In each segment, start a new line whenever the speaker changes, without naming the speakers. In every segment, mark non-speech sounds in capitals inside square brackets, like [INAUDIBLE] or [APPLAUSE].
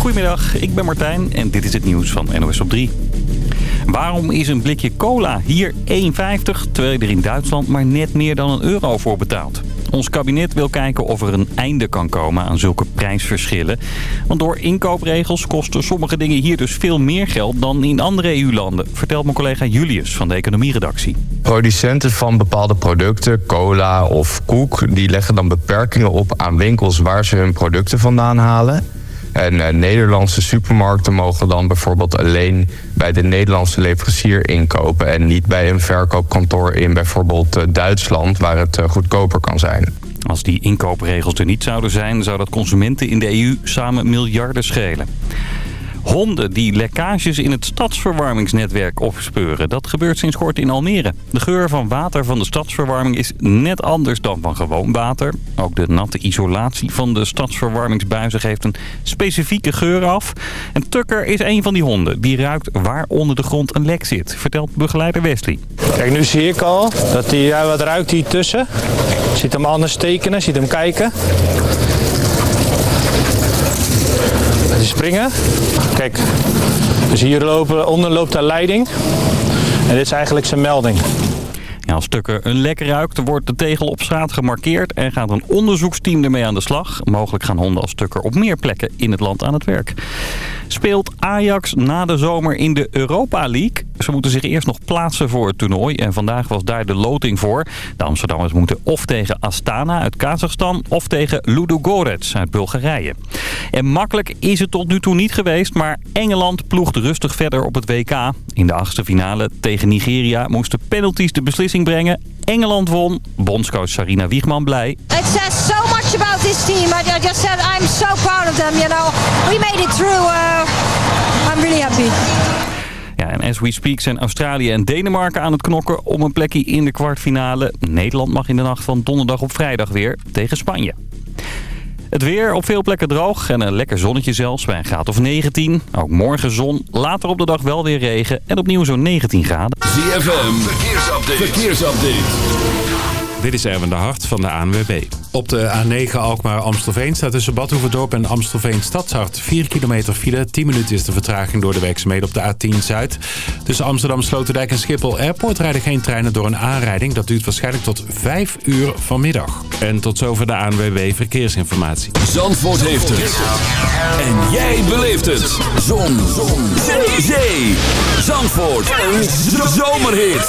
Goedemiddag, ik ben Martijn en dit is het nieuws van NOS op 3. Waarom is een blikje cola hier 1,50 terwijl je er in Duitsland maar net meer dan een euro voor betaalt? Ons kabinet wil kijken of er een einde kan komen aan zulke prijsverschillen. Want door inkoopregels kosten sommige dingen hier dus veel meer geld dan in andere EU-landen. Vertelt mijn collega Julius van de economieredactie.
Producenten van bepaalde producten, cola of koek... die leggen dan beperkingen op aan winkels waar ze hun producten vandaan halen... En eh, Nederlandse supermarkten mogen dan bijvoorbeeld alleen bij de Nederlandse leverancier inkopen... en niet bij een verkoopkantoor in bijvoorbeeld eh, Duitsland waar het eh, goedkoper kan zijn.
Als die inkoopregels er niet zouden zijn, zou dat consumenten in de EU samen miljarden schelen. Honden die lekkages in het stadsverwarmingsnetwerk opspeuren. Dat gebeurt sinds kort in Almere. De geur van water van de stadsverwarming is net anders dan van gewoon water. Ook de natte isolatie van de stadsverwarmingsbuizen geeft een specifieke geur af. En Tucker is een van die honden. Die ruikt waar onder de grond een lek zit, vertelt begeleider Wesley.
Kijk, nu zie ik al dat hij, wat ruikt hier tussen. Ziet hem anders tekenen, ziet hem kijken. Die springen. Kijk, dus hier lopen, onder loopt de leiding. En dit is eigenlijk zijn melding.
Als Tukker een lek ruikt, wordt de tegel op straat gemarkeerd en gaat een onderzoeksteam ermee aan de slag. Mogelijk gaan honden als Tukker op meer plekken in het land aan het werk. Speelt Ajax na de zomer in de Europa League? Ze moeten zich eerst nog plaatsen voor het toernooi en vandaag was daar de loting voor. De Amsterdammers moeten of tegen Astana uit Kazachstan of tegen Ludogorets uit Bulgarije. En makkelijk is het tot nu toe niet geweest, maar Engeland ploegt rustig verder op het WK. In de achtste finale tegen Nigeria moesten penalties de beslissing brengen. Engeland won. Bondscoach Sarina Wiegman blij.
So this team. I I just said I'm so proud of them, you know. We made it through. Uh, I'm really happy.
Ja, en as we speak zijn Australië en Denemarken aan het knokken om een plekje in de kwartfinale. Nederland mag in de nacht van donderdag op vrijdag weer tegen Spanje. Het weer op veel plekken droog en een lekker zonnetje zelfs bij een graad of 19. Ook morgen zon, later op de dag wel weer regen en opnieuw zo'n 19 graden.
ZFM, verkeersupdate. verkeersupdate.
Dit is Erwin de Hart van de ANWB. Op de A9 Alkmaar-Amstelveen staat tussen Badhoevedorp en Amstelveen Stadshart 4 kilometer file. 10 minuten is de vertraging door de werkzaamheden op de A10 Zuid. Tussen Amsterdam, Sloterdijk en Schiphol Airport rijden geen treinen door een aanrijding. Dat duurt waarschijnlijk tot 5 uur vanmiddag. En tot zover de ANWB Verkeersinformatie.
Zandvoort heeft het. En jij beleeft het. Zon. Zon. Zee. Zee. Zandvoort. Een zomerhit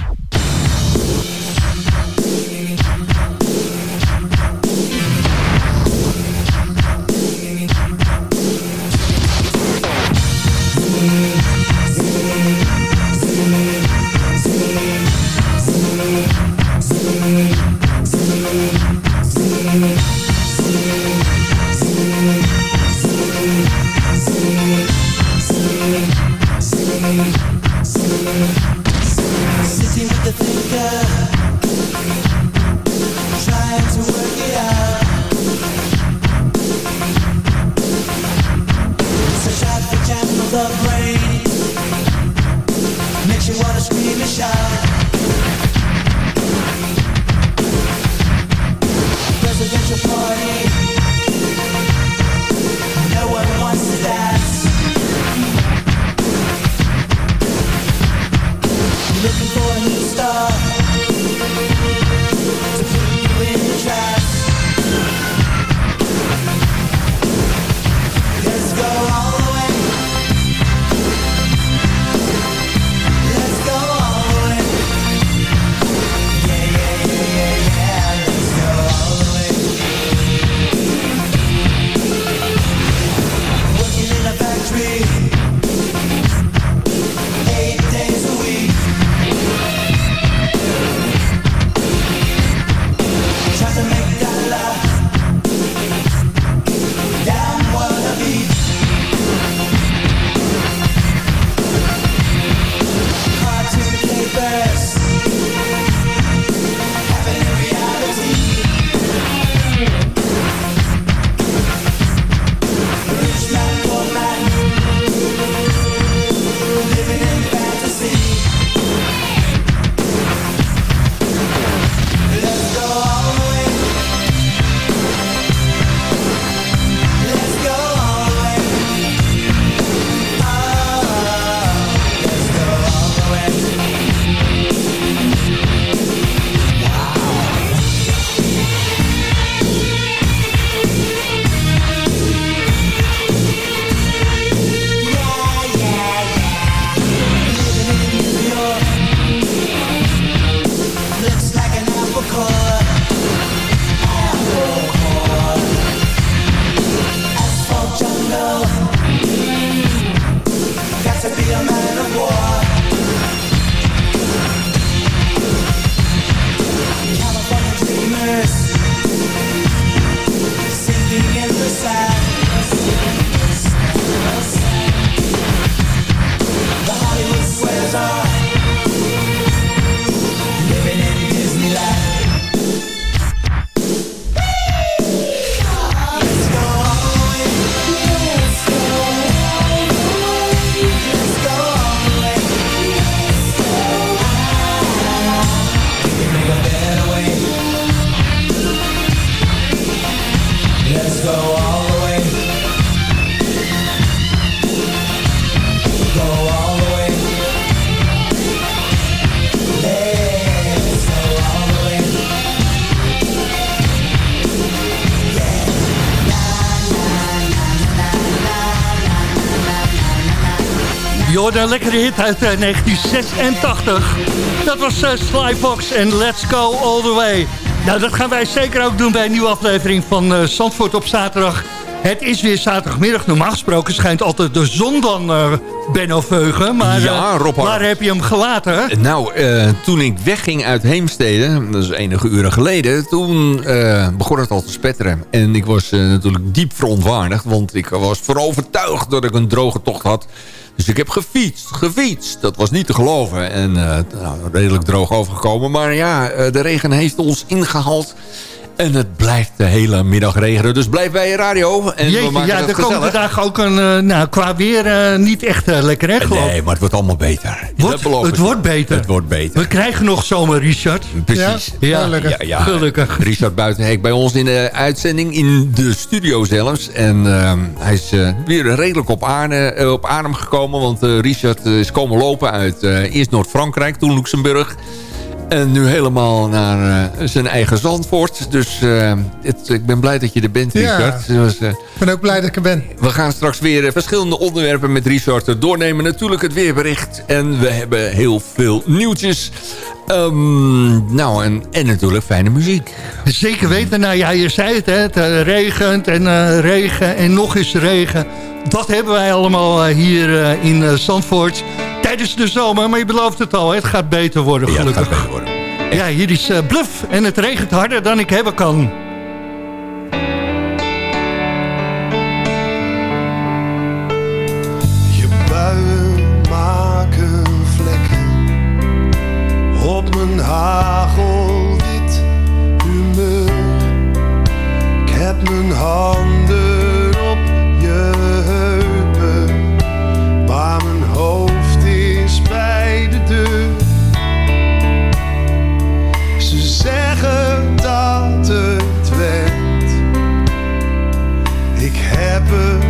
Hoorde een lekkere hit uit 1986. Dat was uh, Slybox en Let's Go All The Way. Nou, dat gaan wij zeker ook doen bij een nieuwe aflevering van uh, Zandvoort op zaterdag. Het is weer zaterdagmiddag. Normaal gesproken schijnt altijd de zon dan, uh, Benno Veugen. Maar
ja, Rob
waar heb je hem gelaten?
Nou, uh, toen ik wegging uit Heemstede, dat is enige uren geleden... toen uh, begon het al te spetteren. En ik was natuurlijk diep verontwaardigd... want ik was vooral overtuigd dat ik een droge tocht had... Dus ik heb gefietst, gefietst. Dat was niet te geloven. En uh, nou, redelijk droog overgekomen. Maar ja, de regen heeft ons ingehaald. En het blijft de hele middag regenen. Dus blijf bij je radio. En
Jeetje,
we maken
ja, de komende dagen ook een, uh, nou, qua weer uh, niet echt uh, lekker, hè, geloof
Nee, maar het wordt allemaal beter.
Wordt, het wordt beter.
Het wordt beter.
We krijgen nog zomer, Richard.
Precies.
Ja, ja. Gelukkig. Ja, ja. Gelukkig.
Richard Buitenhek bij ons in de uitzending, in de studio zelfs. En hij is weer redelijk op, aarde, op adem gekomen. Want Richard is komen lopen uit eerst Noord-Frankrijk, toen Luxemburg. En nu helemaal naar uh, zijn eigen Zandvoort. Dus uh, het, ik ben blij dat je er bent, Richard.
Ja, dus, uh, ik ben ook blij dat ik er ben.
We gaan straks weer verschillende onderwerpen met Richard doornemen. Natuurlijk het weerbericht. En we hebben heel veel nieuwtjes. Um, nou, en, en natuurlijk fijne muziek.
Zeker weten. Nou ja, je zei het, hè. Het regent en regen en nog eens regen. Dat hebben wij allemaal hier in Zandvoort tijdens de zomer. Maar je belooft het al, het gaat beter worden gelukkig.
Ja, het gaat beter worden. Echt.
Ja, hier is uh, Bluff en het regent harder dan ik hebben kan.
Je buien maken vlekken op mijn hagelwit humeur. Ik heb mijn handen heb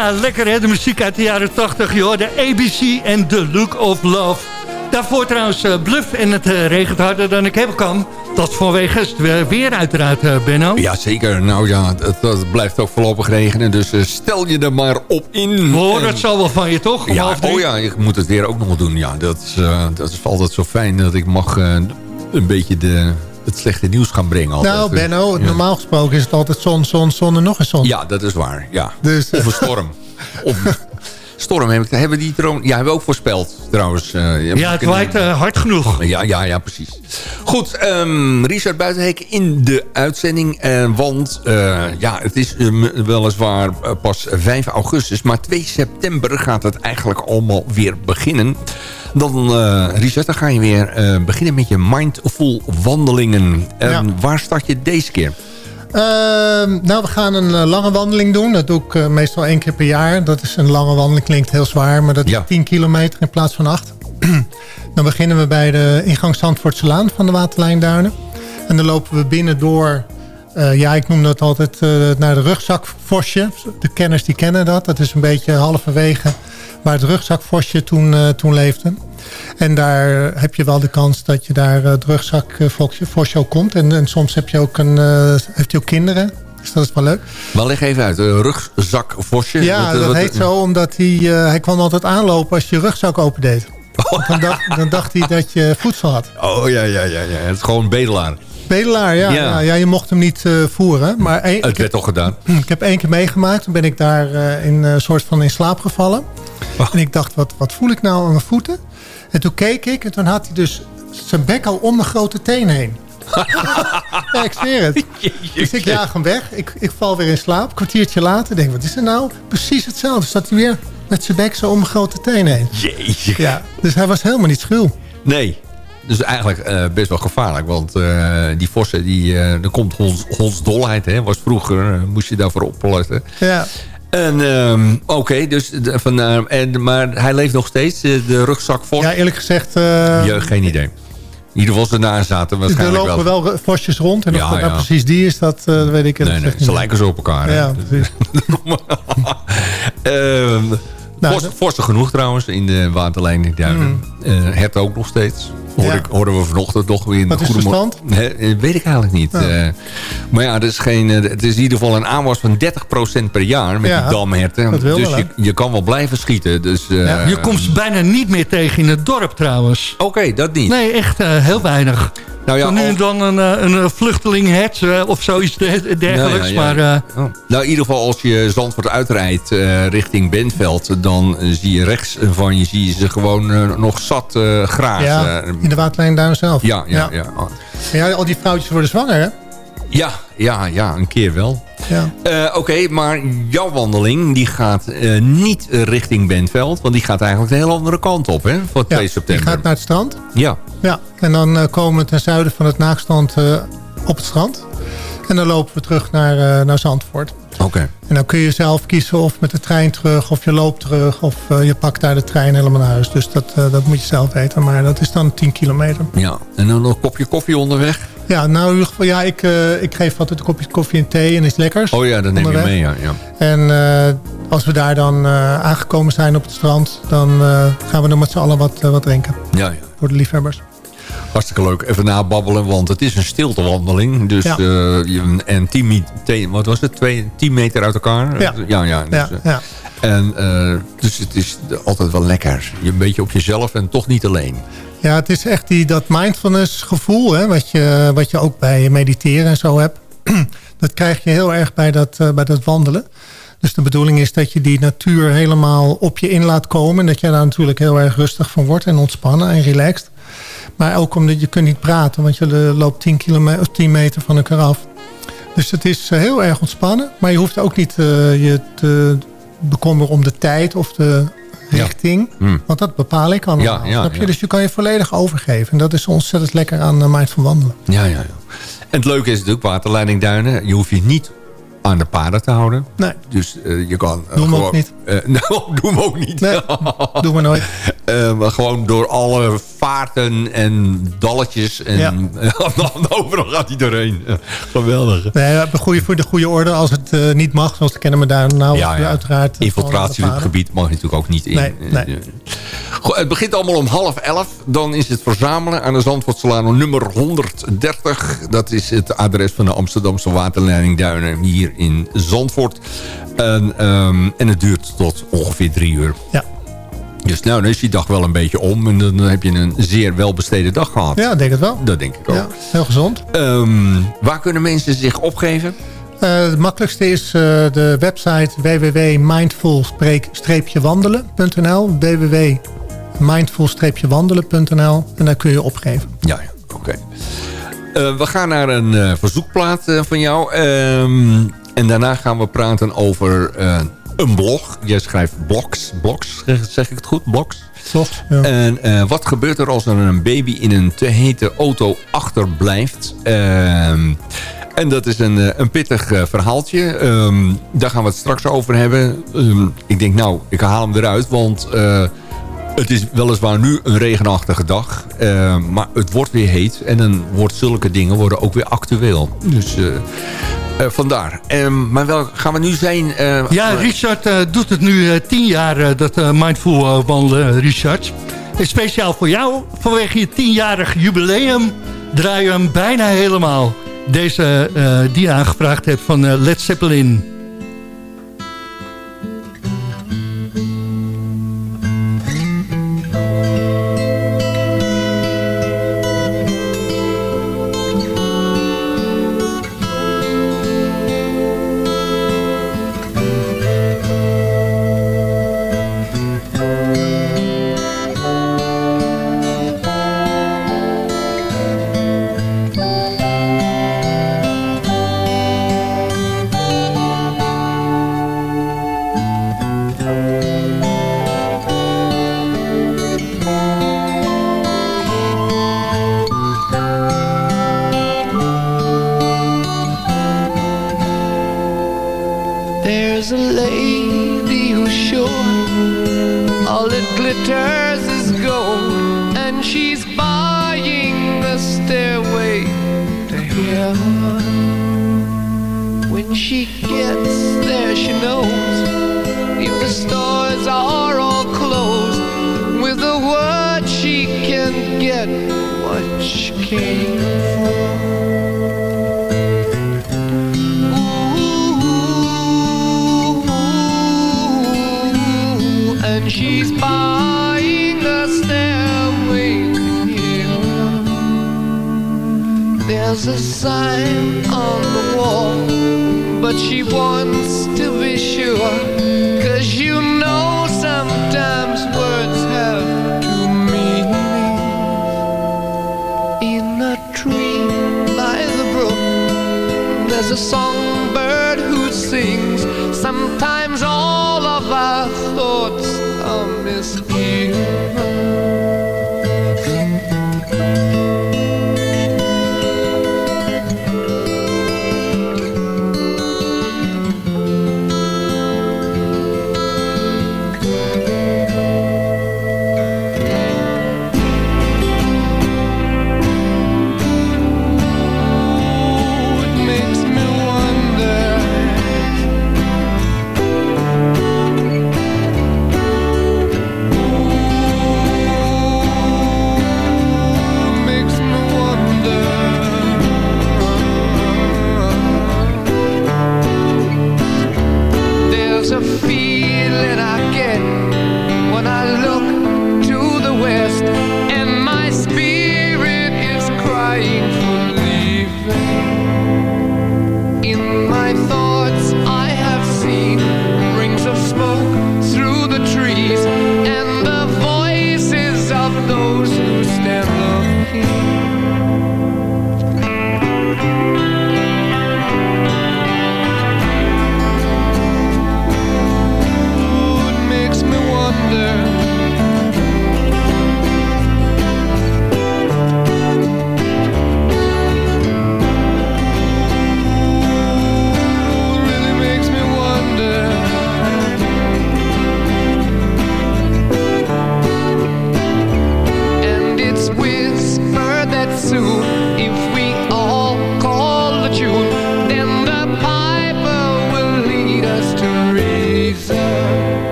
Ja, lekker hè, de muziek uit de jaren 80. Je hoorde ABC en The Look of Love. Daarvoor trouwens eh, Bluff en het eh, regent harder dan ik hebben kan. Dat vanwege het weer- uiteraard, eh, Benno.
Ja, zeker. Nou ja, het, het blijft ook voorlopig regenen. Dus stel je er maar op in. En-
het zo wel van je, toch? Om
Ja, oh ja, ik moet het weer ook nog doen. Ja, dat, is, dat is altijd zo fijn dat ik mag een beetje de, het slechte nieuws gaan brengen. Altijd.
Nou, Benno,
Ja.
normaal gesproken is het altijd zon, zon, zon en nog eens zon.
Ja, dat is waar. Ja.
Dus,
Of een storm. [LAUGHS] of storm heb ik, hebben die trouwens, ja, hebben we ook voorspeld trouwens. eh,
Ja, het waait eh, hard genoeg.
Ja, ja, ja, precies. Goed, ehm, Richard Buitenhek in de uitzending. eh, want eh, ja, het is weliswaar pas 5 augustus... maar 2 september gaat het eigenlijk allemaal weer beginnen. Dan, eh, Richard, dan ga je weer eh, beginnen met je mindful wandelingen. En
Ja.
waar start je deze keer?
Ehm, nou, we gaan een eh, lange wandeling doen. Dat doe ik meestal één keer per jaar. Dat is een lange wandeling, klinkt heel zwaar. Maar dat is
Ja.
10 kilometer in plaats van 8. [CLEARS THROAT] dan beginnen we bij de ingang Zandvoortselaan van de Waterlijnduinen. En dan lopen we binnen door... ja, ik noem dat altijd eh, naar de rugzakvosje. De kenners die kennen dat. Dat is een beetje halverwege waar het rugzakvosje toen, eh, toen leefde. En daar heb je wel de kans dat je daar eh, het rugzakvosje ook komt. En, en soms heb je ook een, eh, heeft hij ook kinderen. Dus dat is wel leuk.
Maar leg even uit, uh, rugzakvosje.
Ja,
Wat,
dat
wat-
heet zo omdat hij, hij kwam altijd aanlopen als je je rugzak opendeed.
Oh.
Dan, dacht, dan dacht hij dat je voedsel had.
Oh ja, ja, ja, ja. Het is gewoon een bedelaar.
Bedelaar, ja.
Ja.
ja. ja, je mocht hem niet voeren. Maar één-
Het werd toch gedaan.
ik heb één keer meegemaakt. Toen ben ik daar in een soort van in slaap gevallen. En ik dacht, wat, wat voel ik nou aan mijn voeten? En toen keek ik en toen had hij dus zijn bek al om mijn grote teen heen. [LAUGHS] ja, ik zweer het. Dus ik jaag hem weg. Ik, ik val weer in slaap. Een kwartiertje later denk ik, wat is er nou? Precies hetzelfde. Staat hij weer met zijn bek zo om mijn grote teen heen.
Jeetje.
Ja, dus hij was helemaal niet schuw.
Nee. Dus eigenlijk eh, best wel gevaarlijk. Want eh, die vossen, die, eh er komt hondsdolheid. Hè, was vroeger, moest je daarvoor opletten.
Ja.
En ehm, oké, dus van, eh, en, maar hij leeft nog steeds, eh, de rugzakvos?
Ja, eerlijk gezegd... eh,
Ja, geen idee. In ieder geval ze zaten
er
waarschijnlijk
lopen
wel.
wel vosjes rond. En of
Ja,
dat nou precies die is, dat weet ik
Nee, nee, ze lijken zo op elkaar.
Ja, precies. [LAUGHS] Nou,
Vossen genoeg trouwens in de waterleiding Duinen. Eh het ook nog steeds. Hoorde
Ja.
ik, hoorden we vanochtend nog weer in
Wat
de
is de
Goedemorgen- Hè, eh, weet ik eigenlijk niet. Eh, maar ja, het is, geen, het is in ieder geval een aanwas van 30% per jaar met
Ja,
die damherten.
dat wil
dus
wel,
je, je kan wel blijven schieten. Dus, eh,
Ja, je komt ze bijna niet meer tegen in het dorp trouwens.
Oké, dat niet.
Nee, echt eh, heel weinig.
Nou ja,
nu en dan een, eh, een, eh, vluchtelinghet eh, of zoiets de- dergelijks.
Nou ja, ja.
Maar eh,
Oh. Nou, in ieder geval als je Zandvoort uitrijdt eh, richting Bentveld... dan zie je rechts van je, zie je ze gewoon nog zat eh grazen.
Ja, in de waterlijn daar zelf.
ja, ja, ja.
Ja, al die vrouwtjes worden zwanger, hè?
Ja, ja, ja, een keer wel.
Ja.
Eh, Oké, maar jouw wandeling die gaat eh, niet richting Bentveld... want die gaat eigenlijk de hele andere kant op, hè? Voor 2
ja. Die
september.
gaat naar het strand.
Ja,
Ja, en dan eh, komen we ten zuiden van het naakstand eh, op het strand. En dan lopen we terug naar, naar Zandvoort.
oké.
En dan kun je zelf kiezen of met de trein terug, of je loopt terug... of je pakt daar de trein helemaal naar huis. Dus dat, dat moet je zelf weten. Maar dat is dan 10 kilometer.
Ja, en dan nog een kopje koffie onderweg.
Ja, nou in ieder geval, ja, ik, eh, ik geef altijd een kopje koffie en thee en iets lekkers.
Oh ja, dat neem je mee, ja. ja.
En eh, als we daar dan eh, aangekomen zijn op het strand... dan gaan we dan met z'n allen wat, wat drinken.
ja, ja.
Voor de liefhebbers.
Hartstikke leuk. Even nababbelen, want het is een stiltewandeling. Dus,
Ja.
je- en 10, mi- te- wat was het? Twee, 10 meter uit elkaar?
Ja.
ja, ja, dus,
Ja, ja.
En, dus het is altijd wel lekker. Je een beetje op jezelf en toch niet alleen.
Ja, het is echt die, dat mindfulness gevoel, hè, wat, je, wat je ook bij mediteren en zo hebt. [CLEARS THROAT] dat krijg je heel erg bij dat, eh, bij dat wandelen. Dus de bedoeling is dat je die natuur helemaal op je in laat komen. En dat je daar natuurlijk heel erg rustig van wordt en ontspannen en relaxed. Maar ook omdat je kunt niet praten, want je loopt 10, kilometer, of 10 meter van elkaar af. Dus het is eh, heel erg ontspannen. Maar je hoeft ook niet eh, je te bekommeren om de tijd of de richting.
Hm.
Want dat bepaal ik allemaal.
Ja,
snap je? Dus je kan je volledig overgeven. En dat is ontzettend lekker aan uh, Mindful Wandelen.
Ja, ja, ja. En het leuke is natuurlijk waterleiding Duinen. Je hoeft je niet aan de paden te houden.
Nee.
Dus eh, je kan... eh,
Doe hem ook niet.
eh, [LAUGHS] nou, doe hem ook niet.
Nee, [LAUGHS] doe maar nooit.
Maar gewoon door alle vaarten en dalletjes. En
Ja. [LAUGHS]
overal gaat hij doorheen. Geweldig.
Nee, goede, voor de goede orde, als het niet mag, zoals de kennen we daar nou
Ja, ja.
uiteraard.
Infiltratie in het gebied mag natuurlijk ook niet in.
Nee,
het begint allemaal om half elf. Dan is het verzamelen aan de Zandvoortsalano nummer 130. Dat is het adres van de Amsterdamse waterleiding Duinen hier in Zandvoort. En, ehm, en het duurt tot ongeveer drie uur.
Ja.
Dus nou, dan is die dag wel een beetje om. En dan heb je een zeer welbesteden dag gehad.
Ja, denk het wel.
Dat denk ik ook.
Ja, heel gezond.
Ehm, waar kunnen mensen zich opgeven?
Uh, het makkelijkste is uh, de website www.mindful-wandelen.nl www.mindful-wandelen.nl En daar kun je opgeven.
Ja, ja oké. Okay. Uh, we gaan naar een verzoekplaat van jou. Um, en daarna gaan we praten over uh, een blog. Jij schrijft blogs. Blogs, zeg ik het goed? Blogs?
Ja.
En uh, wat gebeurt er als er een baby in een te hete auto achterblijft? Um, en dat is een, een pittig uh, verhaaltje. Um, daar gaan we het straks over hebben. Um, ik denk, nou, ik haal hem eruit, want... Uh, het is weliswaar nu een regenachtige dag, uh, maar het wordt weer heet. En dan wordt zulke dingen worden ook weer actueel. Dus uh, uh, vandaar. Um, maar wel gaan we nu zijn...
ja, Richard doet het nu tien jaar, dat mindful wandelen, Richard. Speciaal voor jou, vanwege je tienjarig jubileum, draai je hem bijna helemaal. Deze die je aangevraagd hebt van Led Zeppelin.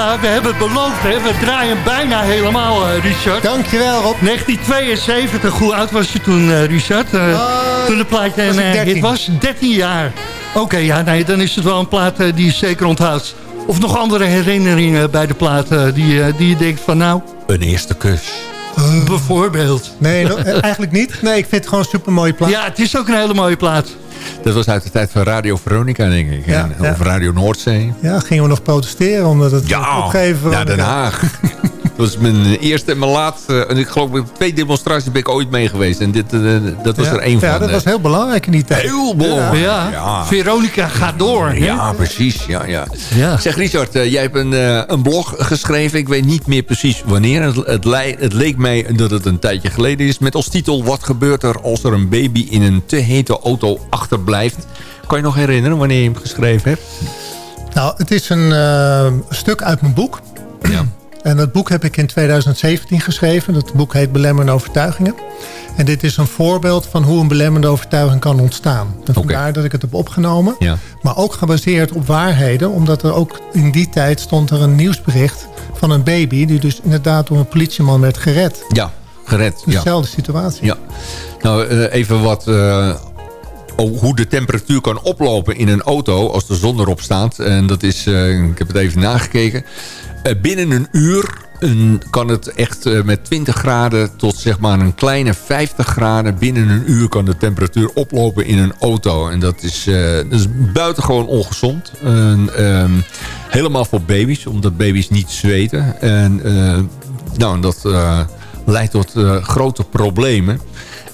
Ja, we hebben het beloofd, hè. We draaien bijna helemaal, eh, Richard.
Dankjewel, Rob.
1972, hoe oud was je toen, eh, Richard? Eh, toen de plaat
was
een
ik 13.
hit was? 13 jaar. Oké, ja, nee, dan is het wel een plaat die je zeker onthoudt. Of nog andere herinneringen bij de plaat die, die je denkt van nou,
Een eerste kus.
bijvoorbeeld.
Nee, eigenlijk niet. Nee, ik vind het gewoon een super mooie plaat.
Ja, het is ook een hele mooie plaat.
Dat was uit de tijd van Radio Veronica, denk ik.
Ja,
En-
ja.
Of Radio Noordzee.
Ja, gingen we nog protesteren omdat het opgeven
Ja, Den Haag. [LAUGHS] Dat was mijn eerste en mijn laatste. En ik geloof met twee demonstraties ben ik ooit mee geweest. En dit, eh, dat was
ja.
er één van.
Ja, dat
eh.
was heel belangrijk in die tijd.
Heel belangrijk.
Ja,
Ja.
Veronica gaat door.
Ja, precies. Ja, ja.
Ja.
Zeg Richard, eh, jij hebt een, een blog geschreven. Ik weet niet meer precies wanneer. Het, het, leek mij dat het een tijdje geleden is. Met als titel... Wat gebeurt er als er een baby in een te hete auto achterblijft? Kan je nog herinneren wanneer je hem geschreven hebt?
Nou, het is een stuk uit mijn boek.
Ja.
En dat boek heb ik in 2017 geschreven. Dat boek heet Belemmerende Overtuigingen. En dit is een voorbeeld van hoe een belemmerende overtuiging kan ontstaan. En vandaar dat ik het heb opgenomen.
Ja.
Maar ook gebaseerd op waarheden. Omdat er ook in die tijd stond er een nieuwsbericht van een baby... die dus inderdaad door een politieman werd gered.
Ja, gered. Ja.
Dezelfde situatie.
Ja. Nou, eh, even wat... eh, oh, hoe de temperatuur kan oplopen in een auto als de zon erop staat. En dat is, eh, ik heb het even nagekeken. Eh, binnen een uur een- kan het echt eh, met 20 graden tot zeg maar een kleine 50 graden. Binnen een uur kan de temperatuur oplopen in een auto. En dat is, eh, dat buitengewoon ongezond. En, ehm, helemaal voor baby's, omdat baby's niet zweten. En nou, dat leidt tot grote problemen.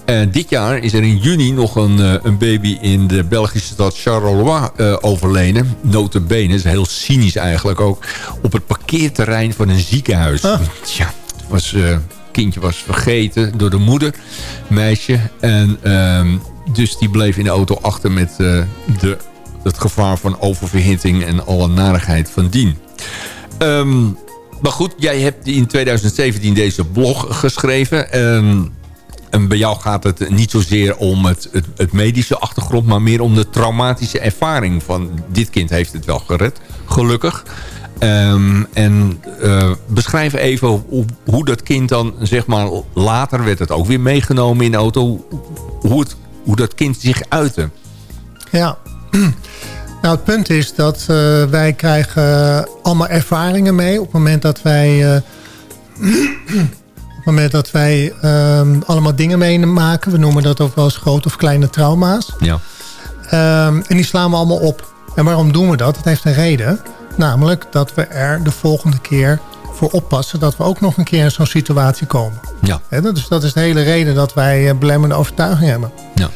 En dit jaar is er in juni nog een, eh, een baby in de Belgische stad Charleroi eh, overleden. Notabene, is heel cynisch eigenlijk ook. Op het parkeerterrein van een ziekenhuis.
Ah.
Tja, het was, eh, kindje was vergeten door de moeder, meisje. En ehm, dus die bleef in de auto achter met de, het gevaar van oververhitting en alle narigheid van dien. Ehm, maar goed, jij hebt in 2017 deze blog geschreven. Ehm, en bij jou gaat het niet zozeer om het, het, het medische achtergrond... maar meer om de traumatische ervaring van... dit kind heeft het wel gered, gelukkig. Ehm, en eh, beschrijf even hoe, dat kind dan, zeg maar... later werd het ook weer meegenomen in de auto... hoe, hoe dat kind zich uitte.
Ja. [CLEARS THROAT] Nou, het punt is dat eh, wij krijgen allemaal ervaringen mee... op het moment dat wij... eh, [CLEARS THROAT] moment dat wij ehm, allemaal dingen meemaken. We noemen dat ook wel eens grote of kleine trauma's.
Ja.
Ehm, en die slaan we allemaal op. En waarom doen we dat? Dat heeft een reden. Namelijk dat we er de volgende keer voor oppassen... dat we ook nog een keer in zo'n situatie komen.
Ja.
Hè, dat, is, dat is de hele reden dat wij eh, belemmerende overtuiging hebben.
Ja.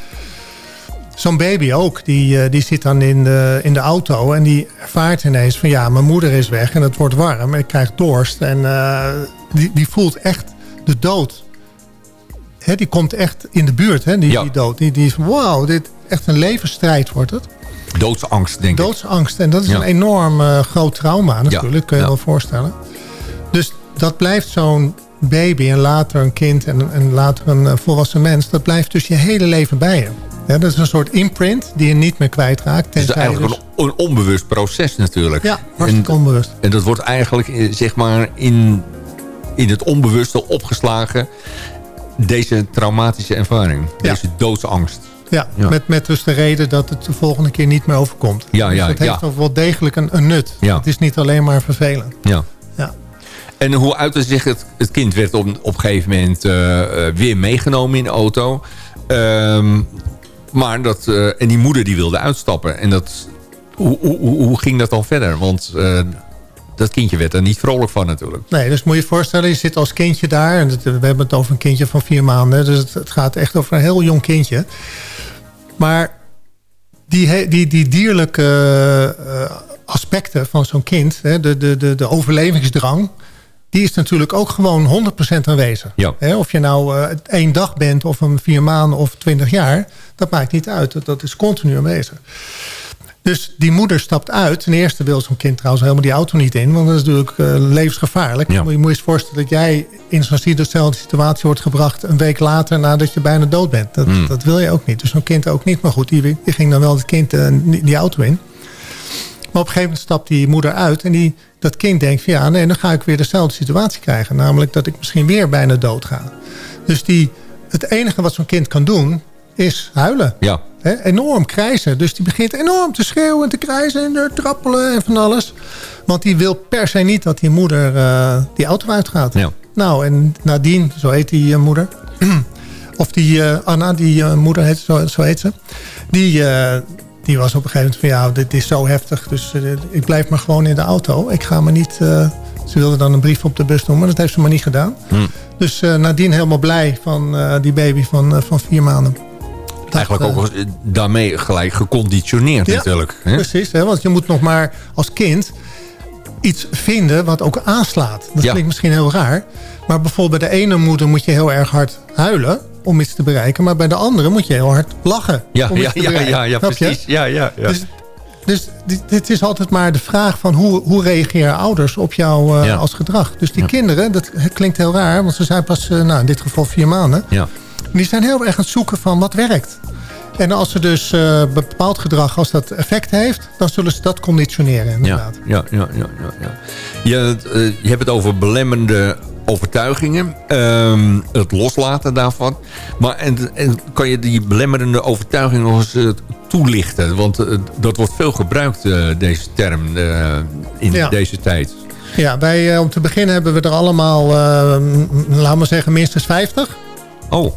Zo'n baby ook, die, eh, die zit dan in de, in de auto... en die ervaart ineens van ja, mijn moeder is weg... en het wordt warm en ik krijg dorst. En eh, die, die voelt echt de dood. Hè, die komt echt in de buurt, hè, die,
Ja.
die dood. Die, die is wauw, dit echt een levensstrijd wordt het.
Doodsangst, denk ik.
Doodsangst. En dat is
Ja.
een enorm eh, groot trauma natuurlijk, kun je
ja.
wel voorstellen. Dus dat blijft zo'n baby en later een kind en, en later een eh, volwassen mens... dat blijft dus je hele leven bij je. Ja, dat is een soort imprint die je niet meer kwijtraakt.
Het is
je
eigenlijk
dus-
een, een onbewust proces natuurlijk.
Ja, hartstikke onbewust.
En dat wordt eigenlijk eh, zeg maar in, in het onbewuste opgeslagen. Deze traumatische ervaring.
Ja.
Deze doodsangst.
Ja,
Ja.
Met, met dus de reden dat het de volgende keer niet meer overkomt.
Ja,
dus
ja,
het
ja.
heeft ook wel degelijk een, een nut.
Ja.
Het is niet alleen maar vervelend.
Ja.
Ja.
En hoe uitte zich het? Het kind werd op, op een gegeven moment eh, eh, weer meegenomen in de auto. Ehm, maar dat, eh, en die moeder die wilde uitstappen. En dat, hoe, hoe, hoe hoe ging dat dan verder? Want eh, dat kindje werd er niet vrolijk van natuurlijk.
Nee, dus moet je je voorstellen, je zit als kindje daar. En we hebben het over een kindje van vier maanden. Dus het, het gaat echt over een heel jong kindje. Maar die, die, die dierlijke eh, aspecten van zo'n kind... Hè, de, de, de, de overlevingsdrang... die is natuurlijk ook gewoon 100% aanwezig.
Ja.
Hè, of je nou eh, één dag bent of een vier maanden of twintig jaar... dat maakt niet uit. Dat, dat is continu aanwezig. Dus die moeder stapt uit. Ten eerste wil zo'n kind trouwens helemaal die auto niet in. Want dat is natuurlijk eh, levensgevaarlijk.
Ja.
Je moet je eens voorstellen dat jij in zo'n dezelfde situatie wordt gebracht... een week later nadat je bijna dood bent. Dat,
Hmm.
dat wil je ook niet. Dus zo'n kind ook niet. Maar goed, die, die ging dan wel het kind die die auto in. Maar op een gegeven moment stapt die moeder uit... en die dat kind denkt van ja, nee, dan ga ik weer dezelfde situatie krijgen. Namelijk dat ik misschien weer bijna dood ga. Dus die, het enige wat zo'n kind kan doen, is huilen.
Ja.
Enorm krijzen. Dus die begint enorm te schreeuwen en te krijzen en te trappelen en van alles. Want die wil per se niet dat die moeder eh, die auto uitgaat.
Ja.
Nou, en Nadine, zo heet die eh, moeder. [CLEARS THROAT] of die eh, Anna, die moeder heet, zo, zo heet ze. Die, die was op een gegeven moment van ja, dit is zo heftig. Dus ik blijf maar gewoon in de auto. Ik ga maar niet... ze wilde dan een brief op de bus doen, maar dat heeft ze maar niet gedaan.
Hm.
Dus Nadine helemaal blij van die baby van, van vier maanden.
Eigenlijk ook eh, daarmee gelijk geconditioneerd
Ja,
natuurlijk. Hè?
Precies, hè? want je moet nog maar als kind iets vinden wat ook aanslaat. Dat
Ja.
klinkt misschien heel raar. Maar bijvoorbeeld bij de ene moeder moet je heel erg hard huilen om iets te bereiken. Maar bij de andere moet je heel hard lachen
Ja,
om
ja,
iets te
ja,
bereiken.
ja, ja,
je?
precies. Ja, ja, ja.
Dus, dus dit, dit is altijd maar de vraag van hoe, hoe reageren ouders op jou eh,
Ja.
als gedrag. Dus die
Ja.
kinderen, dat klinkt heel raar, want ze zijn pas, eh, nou, in dit geval vier maanden.
ja.
Die zijn heel erg aan het zoeken van wat werkt. En als ze dus eh, bepaald gedrag, als dat effect heeft... dan zullen ze dat conditioneren inderdaad.
Ja, ja, ja, ja, ja. Je, eh, je hebt het over belemmerende overtuigingen. Ehm, het loslaten daarvan. Maar en, en kan je die belemmerende overtuigingen nog eens eh, toelichten? Want dat wordt veel gebruikt, deze term, in
Ja.
deze tijd.
Ja, wij, om te beginnen hebben we er allemaal, laten we zeggen, minstens 50.
Oh,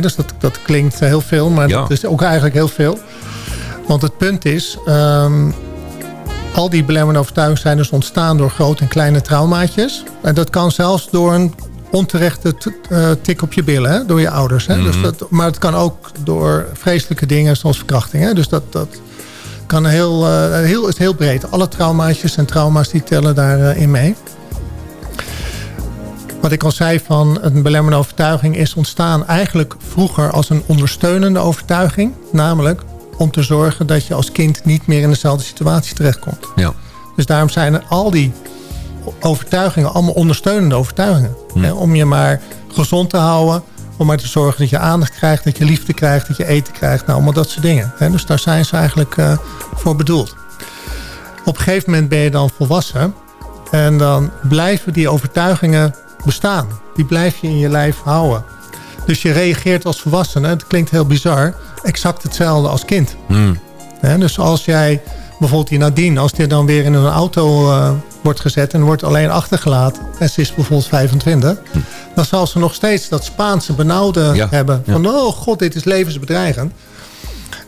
Dus dat, dat klinkt heel veel, maar
Ja.
dat is ook eigenlijk heel veel. Want het punt is, ehm, al die belemmerende overtuigingen zijn dus ontstaan door grote en kleine traumaatjes. En dat kan zelfs door een onterechte eh, tik op je billen, hè, door je ouders. Hè. dus dat, maar het kan ook door vreselijke dingen zoals verkrachting. Hè. Dus dat, dat kan heel, eh, heel, is heel breed. Alle traumaatjes en trauma's die tellen daarin in mee. Wat ik al zei van een belemmerende overtuiging is ontstaan eigenlijk vroeger als een ondersteunende overtuiging. Namelijk om te zorgen dat je als kind niet meer in dezelfde situatie terechtkomt.
ja.
Dus daarom zijn er al die overtuigingen allemaal ondersteunende overtuigingen. Hè, om je maar gezond te houden. Om maar te zorgen dat je aandacht krijgt, dat je liefde krijgt, dat je eten krijgt. Nou, allemaal dat soort dingen. Hè. Dus daar zijn ze eigenlijk eh, voor bedoeld. Op een gegeven moment ben je dan volwassen. En dan blijven die overtuigingen bestaan. Die blijf je in je lijf houden. Dus je reageert als volwassene, het klinkt heel bizar, exact hetzelfde als kind.
Hmm.
Dus als jij bijvoorbeeld die Nadine, als die dan weer in een auto eh, wordt gezet en wordt alleen achtergelaten, en ze is bijvoorbeeld 25, dan zal ze nog steeds dat Spaanse benauwde
Ja,
hebben.
ja.
Van, oh god, dit is levensbedreigend.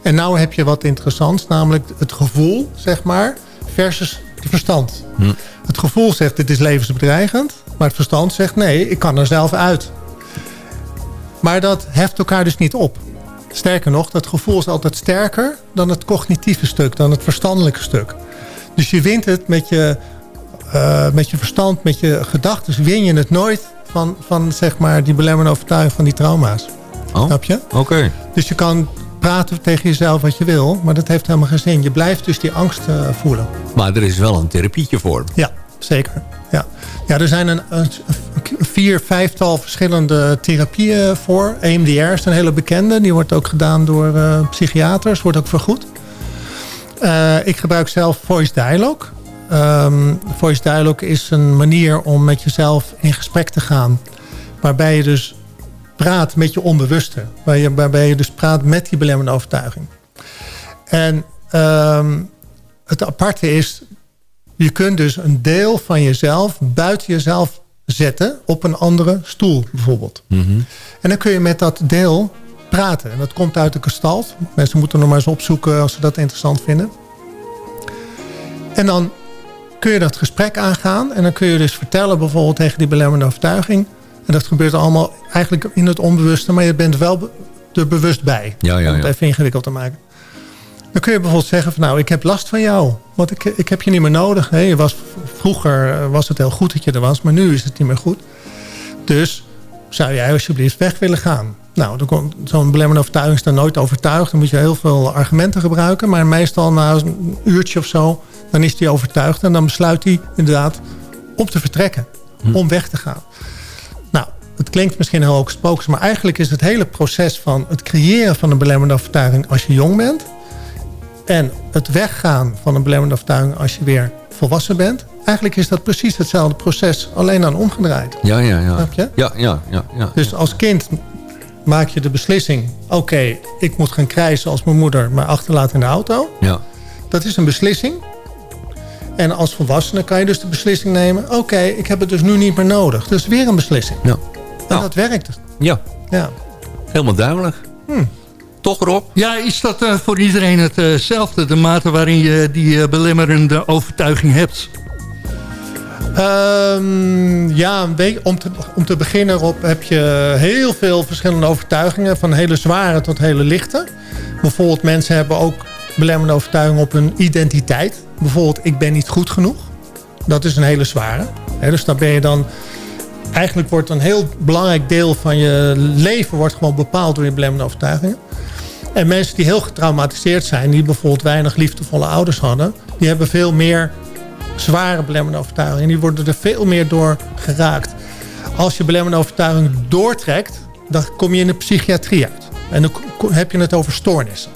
En nou heb je wat interessants, namelijk het gevoel, zeg maar, versus het verstand.
Hm.
Het gevoel zegt, dit is levensbedreigend, maar het verstand zegt, nee, ik kan er zelf uit. Maar dat heft elkaar dus niet op. Sterker nog, dat gevoel is altijd sterker dan het cognitieve stuk, dan het verstandelijke stuk. Dus je wint het met je, eh, met je verstand, met je gedachten, win je het nooit van, van zeg maar, die belemmerende overtuiging van die trauma's.
Oh,
Snap je?
oké.
Dus je kan praten tegen jezelf wat je wil, maar dat heeft helemaal geen zin. Je blijft dus die angst eh, voelen.
Maar er is wel een therapietje voor.
Ja, zeker. Ja, ja er zijn een, een vier, vijftal verschillende therapieën voor. EMDR is een hele bekende. Die wordt ook gedaan door eh, psychiaters. Wordt ook vergoed. Eh, ik gebruik zelf Voice Dialogue. Ehm, voice Dialogue is een manier om met jezelf in gesprek te gaan. Waarbij je dus praat met je onbewuste. Waar je, waarbij je dus praat met die belemmerende overtuiging. En ehm, het aparte is, je kunt dus een deel van jezelf buiten jezelf zetten op een andere stoel bijvoorbeeld. En dan kun je met dat deel praten. En dat komt uit de gestalt. Mensen moeten nog maar eens opzoeken als ze dat interessant vinden. En dan kun je dat gesprek aangaan. En dan kun je dus vertellen bijvoorbeeld tegen die belemmerende overtuiging. En dat gebeurt allemaal eigenlijk in het onbewuste. Maar je bent wel er bewust bij.
Ja, ja,
Om het even ingewikkeld te maken. Dan kun je bijvoorbeeld zeggen van nou, ik heb last van jou. Want ik, ik heb je niet meer nodig. Hè. Je was, vroeger was het heel goed dat je er was, maar nu is het niet meer goed. Dus zou jij alsjeblieft weg willen gaan? Nou, zo'n belemmerende overtuiging is daar nooit overtuigd. Dan moet je heel veel argumenten gebruiken. Maar meestal na een uurtje of zo, dan is hij overtuigd. En dan besluit hij inderdaad om te vertrekken. Om weg te gaan. Nou, het klinkt misschien heel ook spooks. Maar eigenlijk is het hele proces van het creëren van een belemmerende overtuiging als je jong bent. En het weggaan van een belemmerende overtuiging als je weer volwassen bent. eigenlijk is dat precies hetzelfde proces, alleen dan omgedraaid.
Ja, ja, ja.
Snap je?
Ja, ja, ja. ja.
Dus als kind maak je de beslissing... oké, ik moet gaan krijsen als mijn moeder me achterlaat in de auto.
ja.
Dat is een beslissing. En als volwassene kan je dus de beslissing nemen... oké, ik heb het dus nu niet meer nodig. Dus weer een beslissing.
Ja.
En dat werkt.
Ja,
Ja.
helemaal duidelijk. Toch Rob?
Ja, is dat eh, voor iedereen hetzelfde? de mate waarin je die eh, belemmerende overtuiging hebt?
Ehm, ja, om, te, om te beginnen Rob, heb je heel veel verschillende overtuigingen. Van hele zware tot hele lichte. Bijvoorbeeld mensen hebben ook belemmerende overtuigingen op hun identiteit. Bijvoorbeeld ik ben niet goed genoeg. Dat is een hele zware. Hè, dus daar ben je dan... Eigenlijk wordt een heel belangrijk deel van je leven... wordt gewoon bepaald door je belemmerende overtuigingen. En mensen die heel getraumatiseerd zijn... die bijvoorbeeld weinig liefdevolle ouders hadden... die hebben veel meer zware belemmerende overtuigingen. Die worden er veel meer door geraakt. Als je belemmerende overtuiging doortrekt... dan kom je in de psychiatrie uit. En dan heb je het over stoornissen.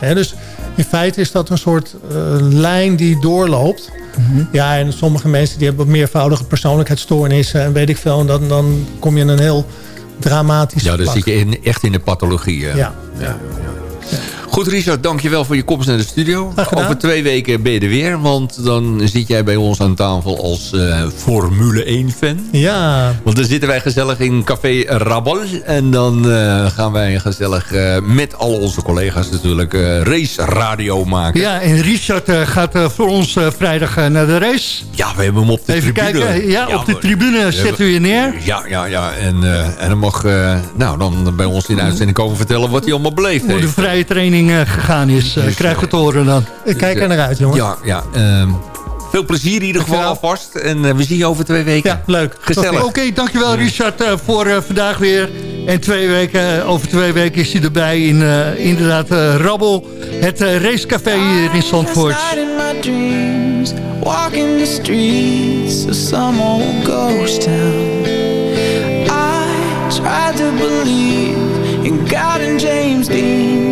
Hè, dus in feite is dat een soort eh, lijn die doorloopt. Ja, en sommige mensen die hebben meervoudige persoonlijkheidsstoornissen... en weet ik veel. En dan, dan kom je in een heel dramatisch
Ja, dan zit je in, echt in de pathologie.
Ja.
ja. Goed, Richard, dankjewel voor je komst naar de studio. Over twee weken ben je er weer, want dan zit jij bij ons aan tafel als eh, Formule 1-fan.
Ja,
Want dan zitten wij gezellig in Café Rabal. En dan eh, gaan wij gezellig eh, met al onze collega's natuurlijk race radio maken.
Ja, en Richard gaat voor ons vrijdag naar de race.
Ja, we hebben hem op de
Even
tribune.
kijken, ja, op de tribune zetten we je neer.
Ja, ja, ja. En, en dan mag nou, dan bij ons in de uitzending komen vertellen wat hij allemaal beleefd
Hoe de
heeft.
vrije training eh, gegaan is, eh,
Dus,
krijgen we te horen dan.
ik kijk er naar uit, jongen.
Ja, ja. ehm, veel plezier in ieder geval
Dankjewel.
alvast. En eh, we zien je over twee weken.
Ja, leuk.
Gezellig.
Oké, dankjewel Richard eh, voor eh, vandaag weer. En twee weken, eh, over twee weken is hij erbij in eh, inderdaad eh, Rabbel. Het eh, racecafé hier in Zandvoort.
Dreams, walking the streets of some old ghost town. I tried to believe in God and James Dean,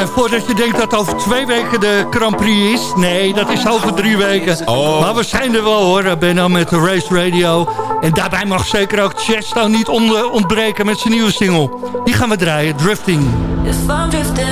En voordat je denkt dat over twee weken de Grand Prix is. Nee, dat is over drie weken.
Oh.
Maar we zijn er wel hoor, Benno met de Race Radio. En daarbij mag zeker ook Chesto niet on- ontbreken met zijn nieuwe single. Die gaan we draaien, Drifting.
If I'm drifting,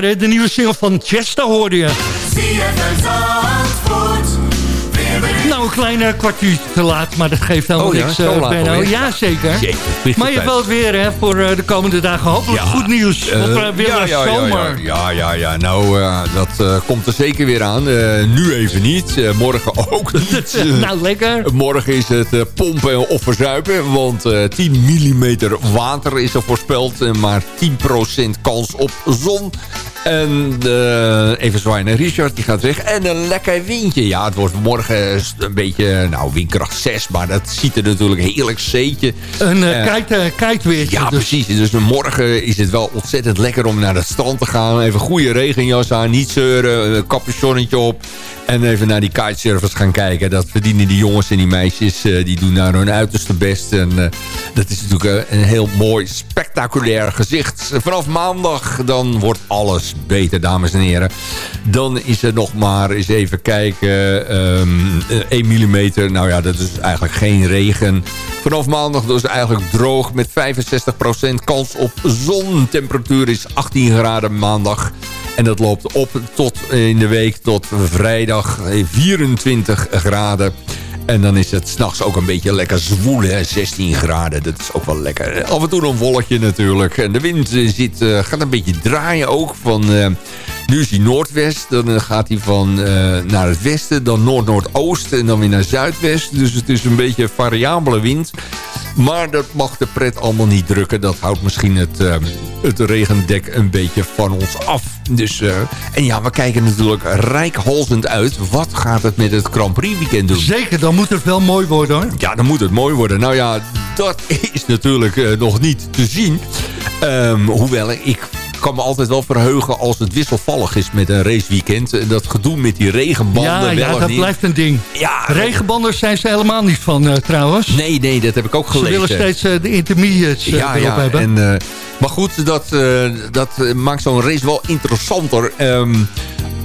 De nieuwe single van Chester hoorde je. Nou, een klein eh, kwartier te laat, maar dat geeft helemaal
Oh ja,
niks, Benno.
alweer.
Ja, zeker.
Jeetje,
maar je hebt wel het weer hè, voor eh, de komende dagen. Hopelijk
Ja,
goed nieuws.
eh,
of uh, weer
ja, ja, ja,
zomer.
Ja, ja, ja. Nou, dat komt er zeker weer aan. Nu even niet. Morgen [LAUGHS] ook niet. [LAUGHS]
Nou, lekker.
Morgen is het pompen of verzuipen. Want eh 10 mm water is er voorspeld. Maar 10% kans op zon. En eh, even zwaaien naar Richard, die gaat weg. En een lekker windje. Ja, het wordt morgen een beetje, nou, windkracht 6. Maar dat ziet er natuurlijk heerlijk zeetje.
Een uh, uh, kijkweertje.
ja,
dus.
precies. Dus morgen is het wel ontzettend lekker om naar het strand te gaan. Even goede regenjas aan, niet zeuren, een capuchonnetje op. En even naar die kitesurfers gaan kijken. Dat verdienen die jongens en die meisjes. Uh, die doen naar hun uiterste best. En uh, dat is natuurlijk een heel mooi, spectaculair gezicht. Vanaf maandag dan wordt alles beter, dames en heren. Dan is er nog maar eens even kijken. Um, 1 mm. Nou ja, dat is eigenlijk geen regen. Vanaf maandag dus eigenlijk droog met 65% kans op zon. Temperatuur is 18 graden maandag. En dat loopt op tot in de week tot vrijdag 24 graden. En dan is het s'nachts ook een beetje lekker zwoel, hè? 16 graden. Dat is ook wel lekker. Af en toe een wolkje natuurlijk. En de wind zit, uh, gaat een beetje draaien ook. Van, nu is hij noordwest. Dan gaat hij van naar het westen. Dan noord-noordoost. En dan weer naar zuidwest. Dus het is een beetje variabele wind. Maar dat mag de pret allemaal niet drukken. Dat houdt misschien het, uh, het regendek een beetje van ons af. Dus, uh, en ja, we kijken natuurlijk rijkhalzend uit. Wat gaat het met het Grand Prix weekend doen?
Zeker, dan moet het wel mooi worden hoor.
Ja, dan moet het mooi worden. Nou ja, dat [LAUGHS] is natuurlijk uh, nog niet te zien. Um, hoewel, ik kan me altijd wel verheugen als het wisselvallig is met een raceweekend. Dat gedoe met die regenbanden.
Ja, ja dat
niet.
blijft een ding.
Ja,
Regenbanden zijn ze helemaal niet van uh, trouwens.
Nee, nee, dat heb ik ook gelezen.
Ze willen steeds uh, de intermediates uh,
ja,
erop
ja,
hebben.
En, maar goed, dat, dat maakt zo'n race wel interessanter. Um,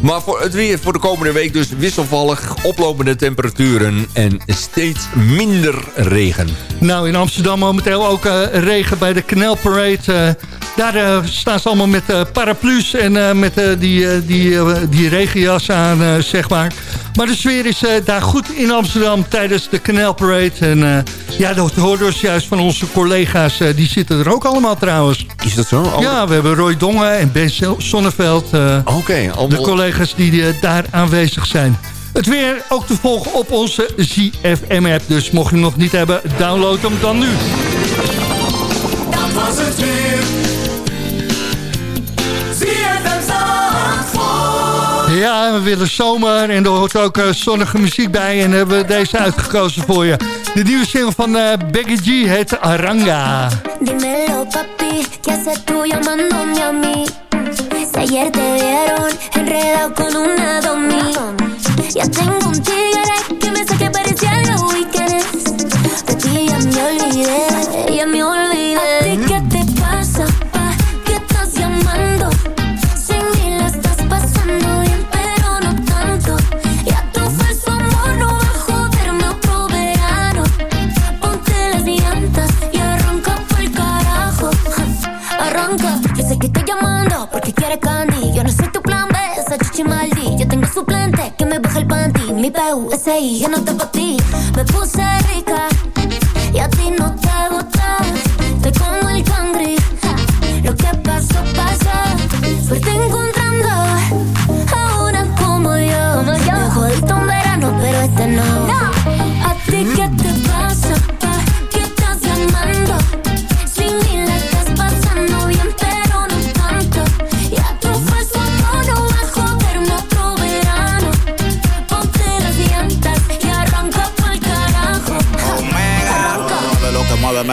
maar voor het weer voor de komende week dus wisselvallig, oplopende temperaturen en steeds minder regen.
Nou, in Amsterdam momenteel ook uh, regen bij de Knelparade. Uh, Daar eh, staan ze allemaal met eh, paraplu's en eh, met eh, die, eh, die, die regenjas aan, eh, zeg maar. Maar de sfeer is eh, daar goed in Amsterdam tijdens de Canal Parade. En eh, ja, dat hoorden we juist van onze collega's. die zitten er ook allemaal trouwens.
Is dat zo?
Ja, we hebben Roy Dongen en Ben Sonneveld. eh,
Oké, allemaal-
de collega's die daar aanwezig zijn. Het weer ook te volgen op onze ZFM-app. Dus mocht je hem nog niet hebben, download hem dan nu.
Dat was het weer.
Ja, we willen zomer en er hoort ook eh, zonnige muziek bij. En hebben we deze uitgekozen voor je. De nieuwe single van eh Becky G heet Aranga.
Dímelo, papi, ¿qué haces tú llamándome a mí? Si ayer te vieron enredado con una domi. Ya tengo un tigre que me sé que parecía de weekends. De ti ya me olvidé, ya me olvidé. Mi PUSI, yo no te ti. Me puse rica y a ti no te gusta. Estoy como el cangri. Lo que pasó.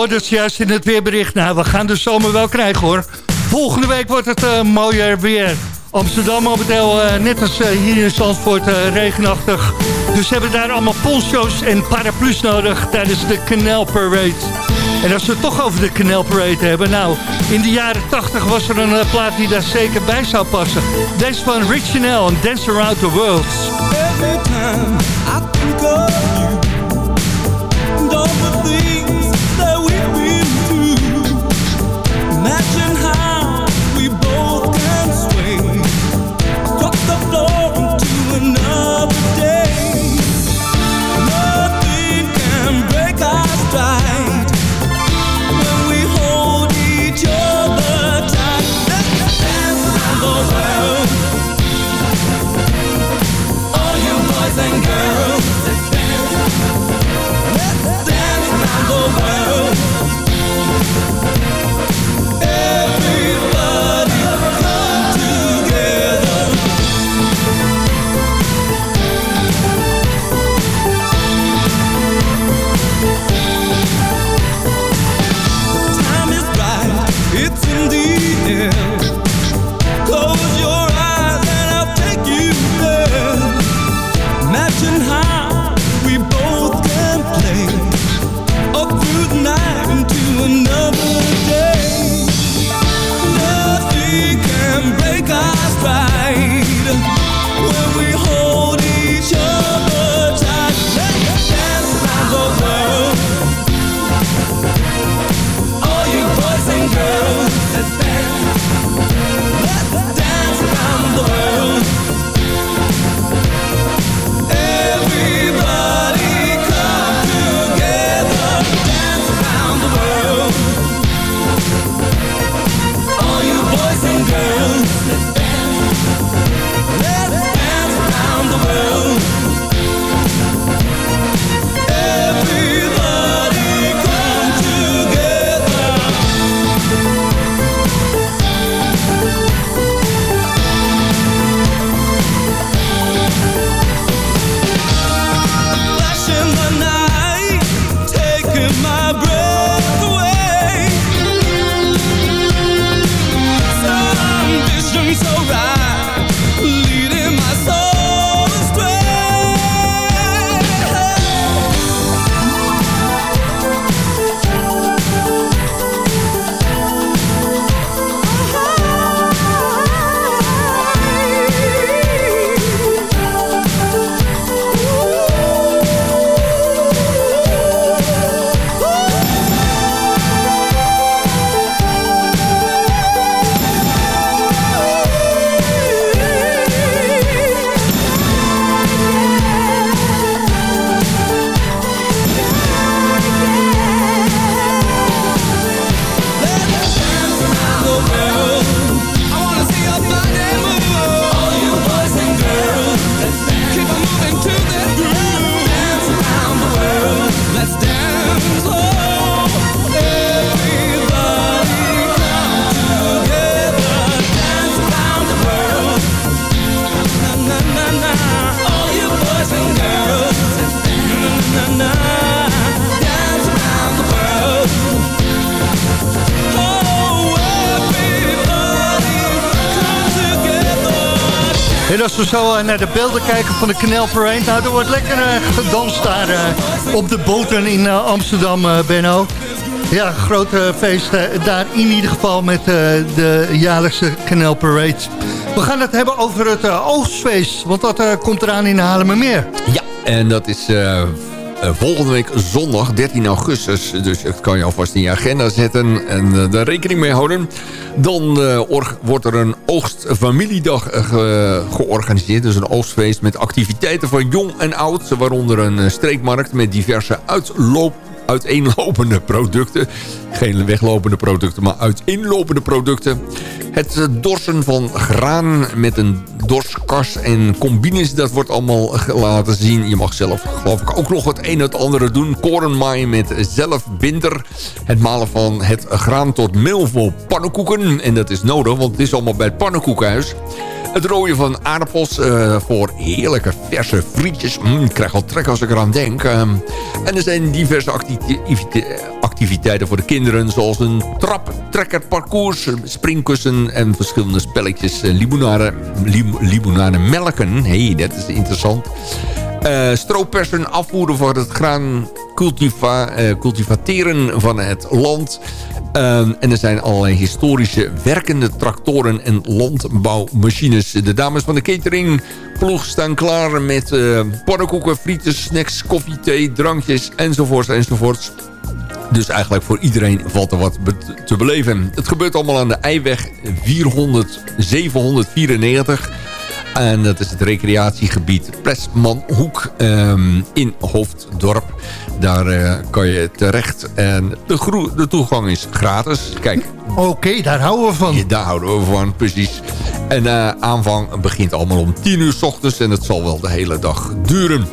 We hoorden het juist in het weerbericht. Nou, we gaan de zomer wel krijgen hoor. Volgende week wordt het eh, mooier weer. Amsterdam momenteel, eh, net als eh, hier in Zandvoort, regenachtig. Dus ze hebben daar allemaal poncho's en paraplu's nodig tijdens de Canal. En als we het toch over de Canal hebben... nou, in de jaren 80 was er een plaat die daar zeker bij zou passen. Deze van Rich Chanel en Dance Around the World.
Every time I think of you all
En als we zo eh, naar de beelden kijken van de Canal Parade... nou, er wordt lekker uh, gedanst daar uh, op de boten in Amsterdam, Benno. Ja, grote feest daar in ieder geval met de jaarlijkse Canal Parade. We gaan het hebben over het oogstfeest, want dat komt eraan in Haarlemmermeer.
Ja, en dat is volgende week zondag 13 augustus. Dus dat kan je alvast in je agenda zetten en uh, daar rekening mee houden. Dan uh, wordt er een oogstfamiliedag georganiseerd. Dus een oogstfeest met activiteiten van jong en oud. Waaronder een streekmarkt met diverse uitloop uiteenlopende producten. Geen weglopende producten, maar uiteenlopende producten. Het eh, dorsen van graan met een dorskas en combines, dat wordt allemaal laten zien. Je mag zelf geloof ik ook nog het een en het andere doen. Korenmaaien met zelfbinder. Het malen van het graan tot meel voor pannenkoeken. En dat is nodig, want het is allemaal bij het pannenkoekenhuis. Het rooien van aardappels uh, voor heerlijke verse frietjes. Mm, ik krijg al trek als ik eraan denk. Uh, en er zijn diverse activiteiten voor de kinderen... zoals een trap, trekker, parcours, springkussen... en verschillende spelletjes. Uh, limonade, lim, limonade melken, hey, dat is interessant. Uh, strooppersen afvoeren voor het graan cultiva, uh, cultivateren van het land. En er zijn allerlei historische werkende tractoren en landbouwmachines. De dames van de catering ploeg staan klaar met uh, pannenkoeken, frieten, snacks, koffie, thee, drankjes enzovoorts enzovoorts. Dus eigenlijk voor iedereen valt er wat te beleven. Het gebeurt allemaal aan de Eiweg 400, 794... En dat is het recreatiegebied Plesmanhoek um, in Hoofddorp. Daar uh, kan je terecht. En de, de toegang is gratis. Kijk.
Oké, daar houden we van.
Ja, daar houden we van, precies. En uh, aanvang begint allemaal om 10 uur s ochtends. En het zal wel de hele dag duren.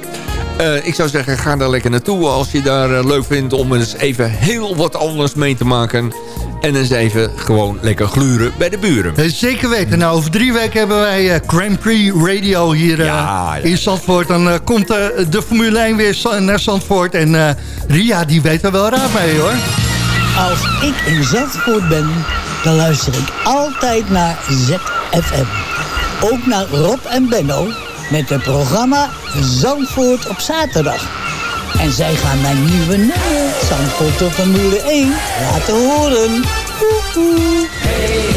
Uh, ik zou zeggen, ga daar lekker naartoe als je daar leuk vindt... om eens even heel wat anders mee te maken... En eens even gewoon lekker gluren bij de buren.
Zeker weten. Nou, over drie weken hebben wij uh, Grand Prix Radio hier uh, ja, ja. in Zandvoort. Dan uh, komt de Formule 1 weer naar Zandvoort. En Ria, die weet er wel raad mee, hoor.
Als ik in Zandvoort ben, dan luister ik altijd naar ZFM. Ook naar Rob en Benno met het programma Zandvoort op zaterdag. En zij gaan mijn nieuwe nummer, Zandvoort tot Formule 1, laten horen. Woehoe.